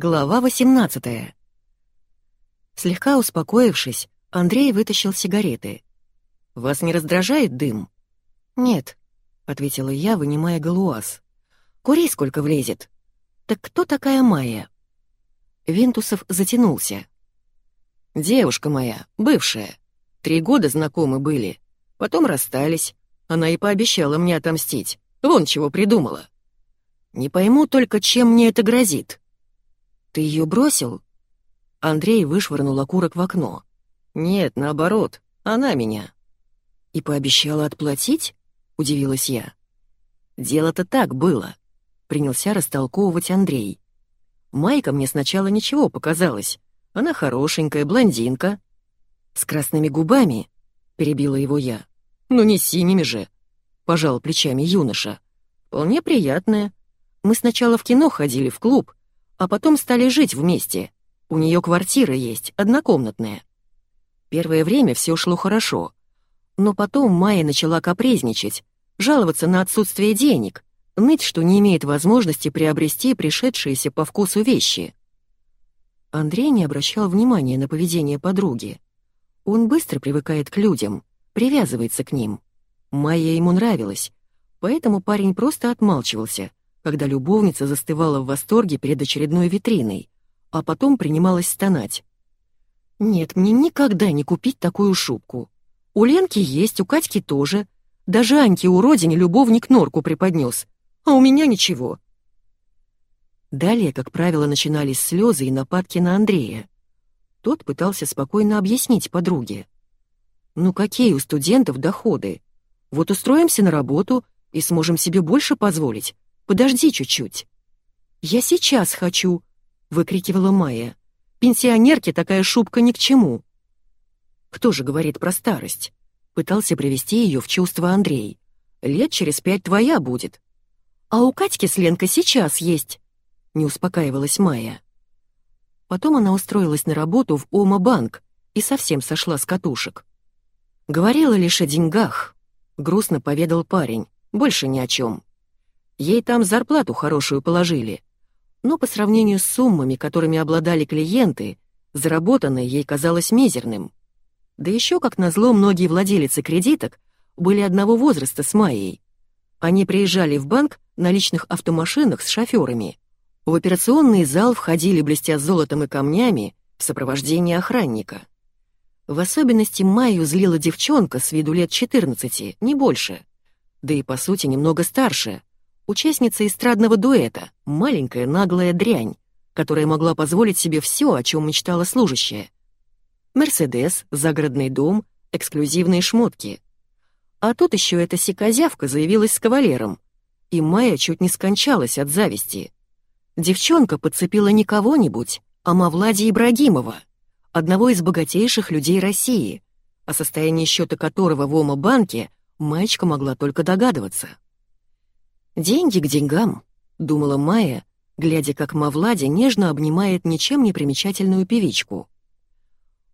Глава 18 Слегка успокоившись, Андрей вытащил сигареты. «Вас не раздражает дым?» «Нет», — ответила я, вынимая галуаз. «Кури сколько влезет». «Так кто такая Майя?» Винтусов затянулся. «Девушка моя, бывшая. Три года знакомы были. Потом расстались. Она и пообещала мне отомстить. Вон чего придумала. Не пойму только, чем мне это грозит». «Ты ее бросил?» Андрей вышвырнул окурок в окно. «Нет, наоборот, она меня». «И пообещала отплатить?» — удивилась я. «Дело-то так было», — принялся растолковывать Андрей. «Майка мне сначала ничего показалось. Она хорошенькая, блондинка». «С красными губами?» — перебила его я. «Ну не синими же», — пожал плечами юноша. «Вполне приятная. Мы сначала в кино ходили, в клуб, а потом стали жить вместе. У нее квартира есть, однокомнатная. Первое время все шло хорошо. Но потом Майя начала капризничать, жаловаться на отсутствие денег, ныть, что не имеет возможности приобрести пришедшиеся по вкусу вещи. Андрей не обращал внимания на поведение подруги. Он быстро привыкает к людям, привязывается к ним. Майя ему нравилась, поэтому парень просто отмалчивался, когда любовница застывала в восторге перед очередной витриной, а потом принималась стонать. «Нет, мне никогда не купить такую шубку. У Ленки есть, у Катьки тоже. Даже Аньке родине любовник норку преподнес, а у меня ничего». Далее, как правило, начинались слезы и нападки на Андрея. Тот пытался спокойно объяснить подруге. «Ну какие у студентов доходы? Вот устроимся на работу и сможем себе больше позволить, Подожди чуть-чуть». «Я сейчас хочу», — выкрикивала Майя. «Пенсионерке такая шубка ни к чему». «Кто же говорит про старость?» Пытался привести ее в чувство Андрей. «Лет через пять твоя будет». «А у Катьки с Ленкой сейчас есть», — не успокаивалась Майя. Потом она устроилась на работу в Ома-банк и совсем сошла с катушек. Говорила лишь о деньгах, грустно поведал парень, больше ни о чем. Ей там зарплату хорошую положили. Но по сравнению с суммами, которыми обладали клиенты, заработанное ей казалось мизерным. Да еще, как назло, многие владелицы кредиток были одного возраста с Майей. Они приезжали в банк на личных автомашинах с шоферами. В операционный зал входили, блестя золотом и камнями, в сопровождении охранника. В особенности Майю злила девчонка с виду лет 14, не больше. Да и, по сути, немного старше — Участница эстрадного дуэта, маленькая наглая дрянь, которая могла позволить себе все, о чем мечтала служащая. Мерседес, загородный дом, эксклюзивные шмотки. А тут еще эта сикозявка заявилась с кавалером, и Майя чуть не скончалась от зависти. Девчонка подцепила не кого-нибудь, а Мавлади Ибрагимова, одного из богатейших людей России, о состоянии счета которого в Ома-банке мальчика могла только догадываться. «Деньги к деньгам», — думала Майя, глядя, как Мавлади нежно обнимает ничем не примечательную певичку.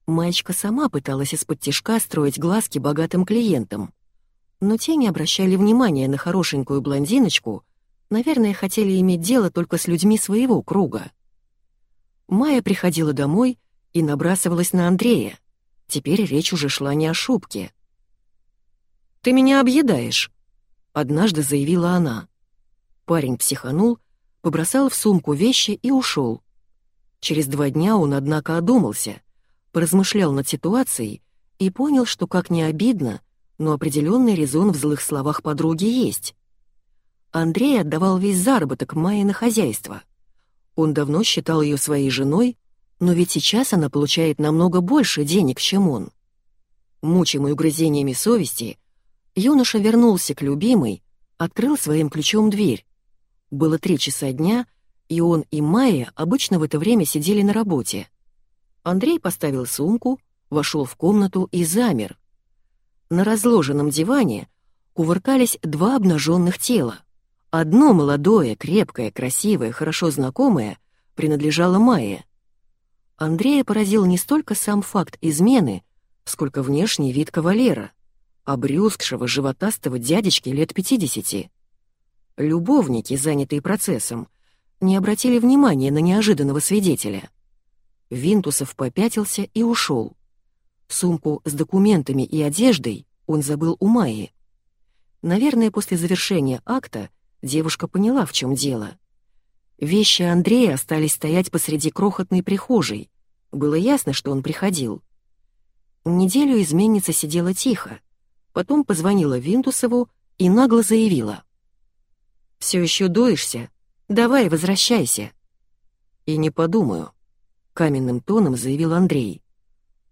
Маечка сама пыталась из-под тишка строить глазки богатым клиентам. Но те не обращали внимания на хорошенькую блондиночку, наверное, хотели иметь дело только с людьми своего круга. Майя приходила домой и набрасывалась на Андрея. Теперь речь уже шла не о шубке. «Ты меня объедаешь», — однажды заявила она. Парень психанул, побросал в сумку вещи и ушел. Через два дня он, однако, одумался, поразмышлял над ситуацией и понял, что как не обидно, но определенный резон в злых словах подруги есть. Андрей отдавал весь заработок Майе на хозяйство. Он давно считал ее своей женой, но ведь сейчас она получает намного больше денег, чем он. Мучимый угрызениями совести, юноша вернулся к любимой, открыл своим ключом дверь. Было три часа дня, и он и Майя обычно в это время сидели на работе. Андрей поставил сумку, вошел в комнату и замер. На разложенном диване кувыркались два обнаженных тела. Одно молодое, крепкое, красивое, хорошо знакомое принадлежало Майе. Андрея поразил не столько сам факт измены, сколько внешний вид кавалера, обрюзгшего животастого дядечки лет пятидесяти. Любовники, занятые процессом, не обратили внимания на неожиданного свидетеля. Винтусов попятился и ушел. Сумку с документами и одеждой он забыл у Майи. Наверное, после завершения акта девушка поняла, в чем дело. Вещи Андрея остались стоять посреди крохотной прихожей. Было ясно, что он приходил. Неделю изменница сидела тихо. Потом позвонила Винтусову и нагло заявила. «Все еще дуешься? Давай, возвращайся». «И не подумаю», — каменным тоном заявил Андрей.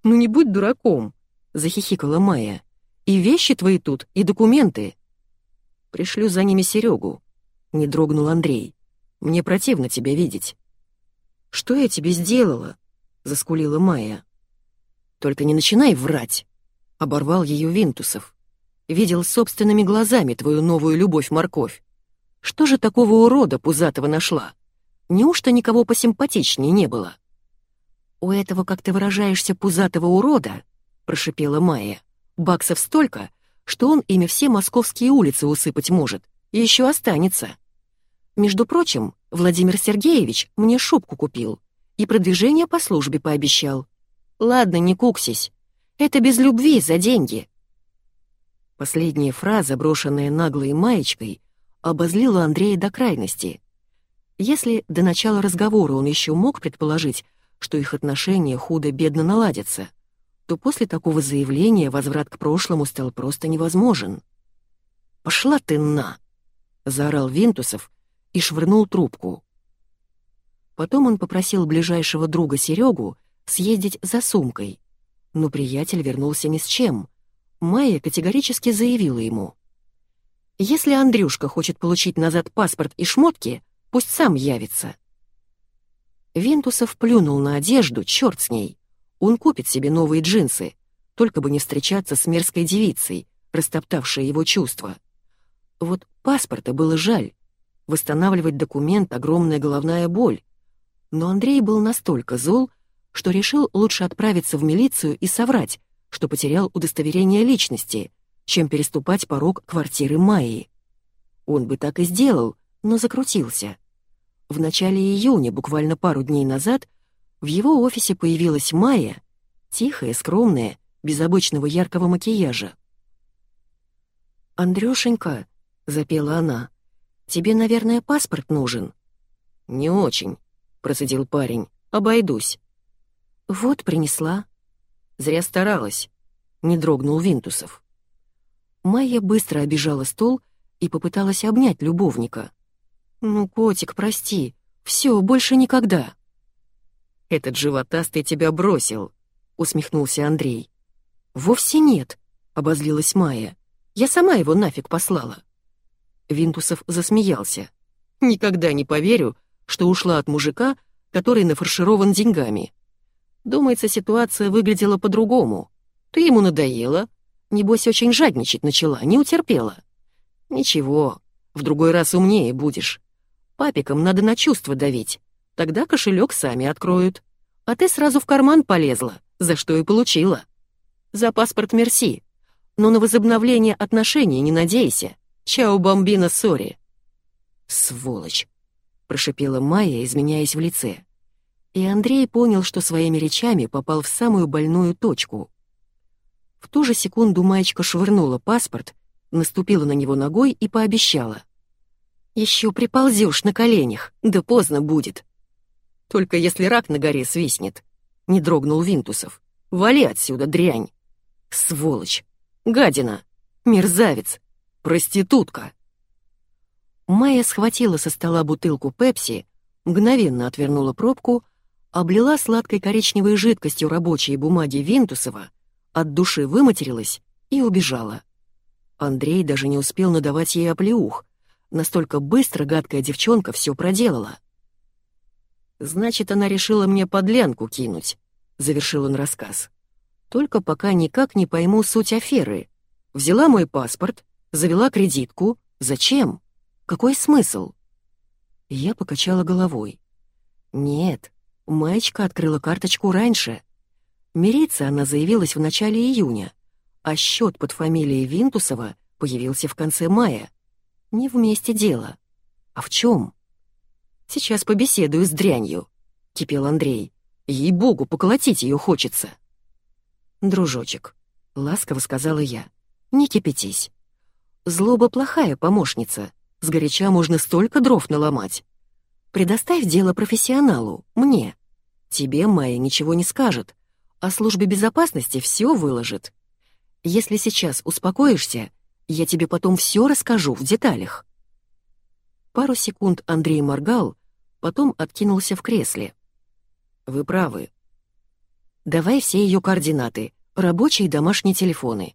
«Ну не будь дураком», — захихикала Майя. «И вещи твои тут, и документы». «Пришлю за ними Серегу», — не дрогнул Андрей. «Мне противно тебя видеть». «Что я тебе сделала?» — заскулила Майя. «Только не начинай врать», — оборвал ее Винтусов. «Видел собственными глазами твою новую любовь-морковь. Что же такого урода пузатого нашла? Неужто никого посимпатичнее не было?» «У этого, как ты выражаешься, пузатого урода», — прошипела Майя, — «баксов столько, что он ими все московские улицы усыпать может, и еще останется. Между прочим, Владимир Сергеевич мне шубку купил и продвижение по службе пообещал. Ладно, не куксись, это без любви за деньги». Последняя фраза, брошенная наглой маечкой, обозлила Андрея до крайности. Если до начала разговора он еще мог предположить, что их отношения худо-бедно наладятся, то после такого заявления возврат к прошлому стал просто невозможен. «Пошла ты на!» — заорал Винтусов и швырнул трубку. Потом он попросил ближайшего друга Серегу съездить за сумкой, но приятель вернулся ни с чем. Майя категорически заявила ему. «Если Андрюшка хочет получить назад паспорт и шмотки, пусть сам явится». Винтусов плюнул на одежду, черт с ней. Он купит себе новые джинсы, только бы не встречаться с мерзкой девицей, растоптавшей его чувства. Вот паспорта было жаль. Восстанавливать документ — огромная головная боль. Но Андрей был настолько зол, что решил лучше отправиться в милицию и соврать, что потерял удостоверение личности, чем переступать порог квартиры Майи. Он бы так и сделал, но закрутился. В начале июня, буквально пару дней назад, в его офисе появилась Майя, тихая, скромная, без обычного яркого макияжа. «Андрюшенька», — запела она, — «тебе, наверное, паспорт нужен?» «Не очень», — процедил парень, — «обойдусь». «Вот принесла». «Зря старалась», — не дрогнул Винтусов. Майя быстро обижала стол и попыталась обнять любовника. «Ну, котик, прости, все, больше никогда». «Этот животастый тебя бросил», — усмехнулся Андрей. «Вовсе нет», — обозлилась Майя. «Я сама его нафиг послала». Винтусов засмеялся. «Никогда не поверю, что ушла от мужика, который нафарширован деньгами. Думается, ситуация выглядела по-другому. Ты ему надоела, небось очень жадничать начала, не утерпела. Ничего, в другой раз умнее будешь. Папикам надо на чувства давить. Тогда кошелек сами откроют. А ты сразу в карман полезла, за что и получила. За паспорт мерси. Но на возобновление отношений не надейся. Чао, бомбина, сори. Сволочь, прошипела Майя, изменяясь в лице. И Андрей понял, что своими речами попал в самую больную точку. В ту же секунду маечка швырнула паспорт, наступила на него ногой и пообещала. Еще приползешь на коленях, да поздно будет. Только если рак на горе свистнет. Не дрогнул Винтусов. Вали отсюда, дрянь. Сволочь. Гадина. Мерзавец. Проститутка. Майя схватила со стола бутылку пепси, мгновенно отвернула пробку, облила сладкой коричневой жидкостью рабочие бумаги Винтусова, от души выматерилась и убежала. Андрей даже не успел надавать ей оплеух, Настолько быстро гадкая девчонка все проделала. «Значит, она решила мне подлянку кинуть», — завершил он рассказ. «Только пока никак не пойму суть аферы. Взяла мой паспорт, завела кредитку. Зачем? Какой смысл?» Я покачала головой. «Нет, Маечка открыла карточку раньше. Мириться она заявилась в начале июня, а счет под фамилией Винтусова появился в конце мая. Не вместе дело. А в чем? Сейчас побеседую с дрянью», — кипел Андрей. «Ей-богу, поколотить ее хочется». «Дружочек», — ласково сказала я, — «не кипятись. Злоба плохая помощница, сгоряча можно столько дров наломать. Предоставь дело профессионалу, мне. Тебе Майя ничего не скажет, а службе безопасности все выложит. Если сейчас успокоишься, я тебе потом все расскажу в деталях». Пару секунд Андрей моргал, потом откинулся в кресле. «Вы правы. Давай все ее координаты, рабочие и домашние телефоны».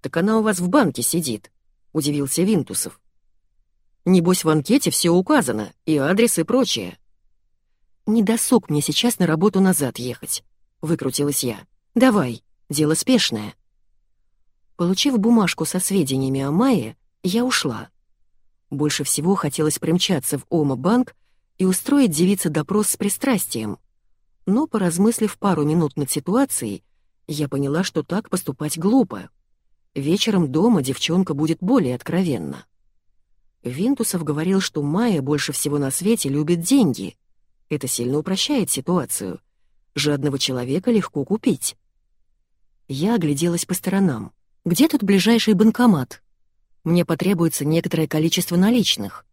«Так она у вас в банке сидит», — удивился Винтусов. «Небось, в анкете все указано, и адрес, и прочее». «Не досуг мне сейчас на работу назад ехать», — выкрутилась я. «Давай, дело спешное». Получив бумажку со сведениями о Майе, я ушла. Больше всего хотелось примчаться в Ома-банк и устроить девице допрос с пристрастием. Но, поразмыслив пару минут над ситуацией, я поняла, что так поступать глупо. Вечером дома девчонка будет более откровенна. Винтусов говорил, что Майя больше всего на свете любит деньги. Это сильно упрощает ситуацию. Жадного человека легко купить. Я огляделась по сторонам. Где тут ближайший банкомат? Мне потребуется некоторое количество наличных.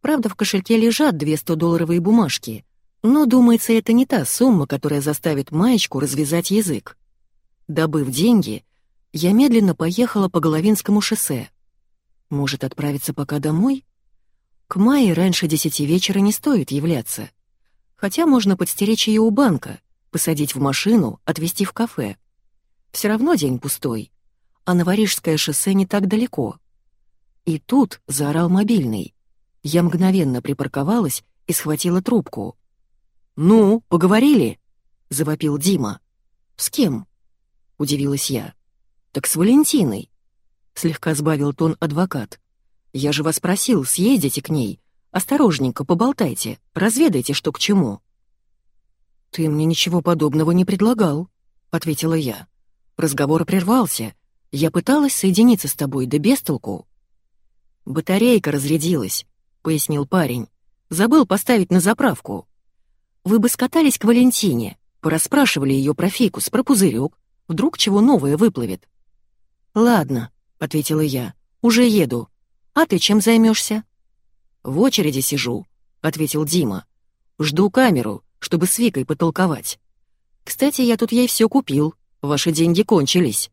Правда, в кошельке лежат две 100-долларовые бумажки, но, думается, это не та сумма, которая заставит маечку развязать язык. Добыв деньги, я медленно поехала по Головинскому шоссе. Может, отправиться пока домой? К Майе раньше десяти вечера не стоит являться. Хотя можно подстеречь ее у банка, посадить в машину, отвезти в кафе. Все равно день пустой а Новорижское шоссе не так далеко. И тут заорал мобильный. Я мгновенно припарковалась и схватила трубку. «Ну, поговорили?» — завопил Дима. «С кем?» — удивилась я. «Так с Валентиной», — слегка сбавил тон адвокат. «Я же вас просил, съездите к ней. Осторожненько поболтайте, разведайте, что к чему». «Ты мне ничего подобного не предлагал», — ответила я. Разговор прервался, я пыталась соединиться с тобой, да без толку. Батарейка разрядилась, пояснил парень. Забыл поставить на заправку. Вы бы скатались к Валентине, порасспрашивали ее про фикус, про пузырек. Вдруг чего новое выплывет. Ладно, ответила я. Уже еду. А ты чем займешься? В очереди сижу, ответил Дима. Жду камеру, чтобы с Викой потолковать. Кстати, я тут ей все купил. Ваши деньги кончились.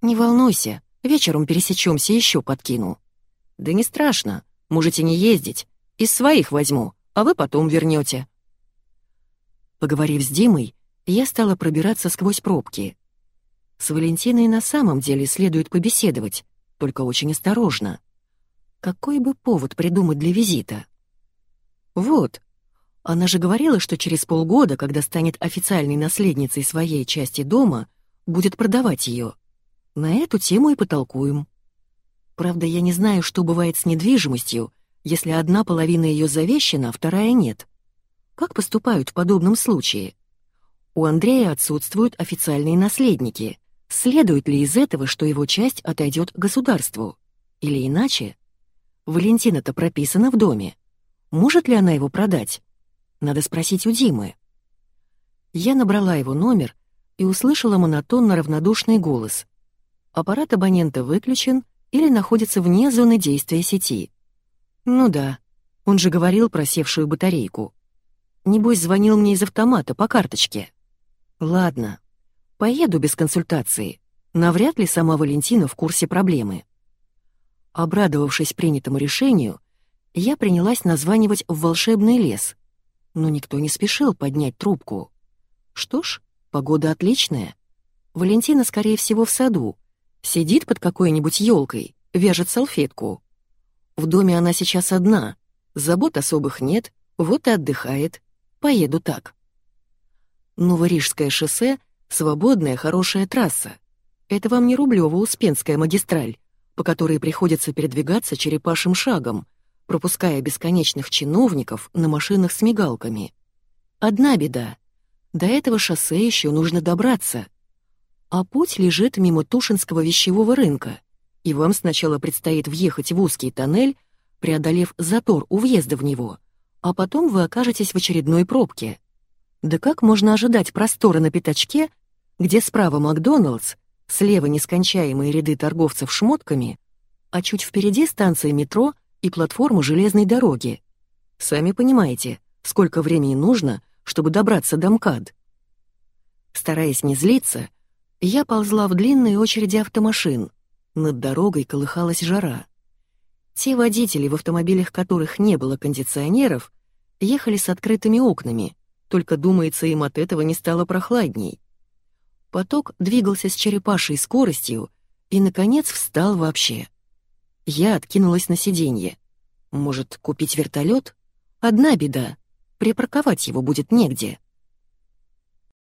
«Не волнуйся, вечером пересечемся, еще подкину». «Да не страшно, можете не ездить. Из своих возьму, а вы потом вернете. Поговорив с Димой, я стала пробираться сквозь пробки. С Валентиной на самом деле следует побеседовать, только очень осторожно. Какой бы повод придумать для визита? Вот, она же говорила, что через полгода, когда станет официальной наследницей своей части дома, будет продавать ее. На эту тему и потолкуем. Правда, я не знаю, что бывает с недвижимостью, если одна половина ее завещена, а вторая нет. Как поступают в подобном случае? У Андрея отсутствуют официальные наследники. Следует ли из этого, что его часть отойдет государству? Или иначе? Валентина-то прописана в доме. Может ли она его продать? Надо спросить у Димы. Я набрала его номер и услышала монотонно равнодушный голос — аппарат абонента выключен или находится вне зоны действия сети. Ну да, он же говорил про севшую батарейку. Небось, звонил мне из автомата по карточке. Ладно, поеду без консультации. Навряд ли сама Валентина в курсе проблемы. Обрадовавшись принятому решению, я принялась названивать в волшебный лес, но никто не спешил поднять трубку. Что ж, погода отличная. Валентина, скорее всего, в саду, Сидит под какой-нибудь елкой, вяжет салфетку. В доме она сейчас одна, забот особых нет, вот и отдыхает. Поеду так. Новорижское шоссе — свободная хорошая трасса. Это вам не Рублёво-Успенская магистраль, по которой приходится передвигаться черепашим шагом, пропуская бесконечных чиновников на машинах с мигалками. Одна беда. До этого шоссе еще нужно добраться — а путь лежит мимо Тушинского вещевого рынка, и вам сначала предстоит въехать в узкий тоннель, преодолев затор у въезда в него, а потом вы окажетесь в очередной пробке. Да как можно ожидать простора на пятачке, где справа Макдоналдс, слева нескончаемые ряды торговцев шмотками, а чуть впереди станция метро и платформа железной дороги? Сами понимаете, сколько времени нужно, чтобы добраться до МКАД. Стараясь не злиться, я ползла в длинные очереди автомашин. Над дорогой колыхалась жара. Те водители, в автомобилях которых не было кондиционеров, ехали с открытыми окнами, только, думается, им от этого не стало прохладней. Поток двигался с черепашей скоростью и, наконец, встал вообще. Я откинулась на сиденье. Может, купить вертолет? Одна беда — припарковать его будет негде.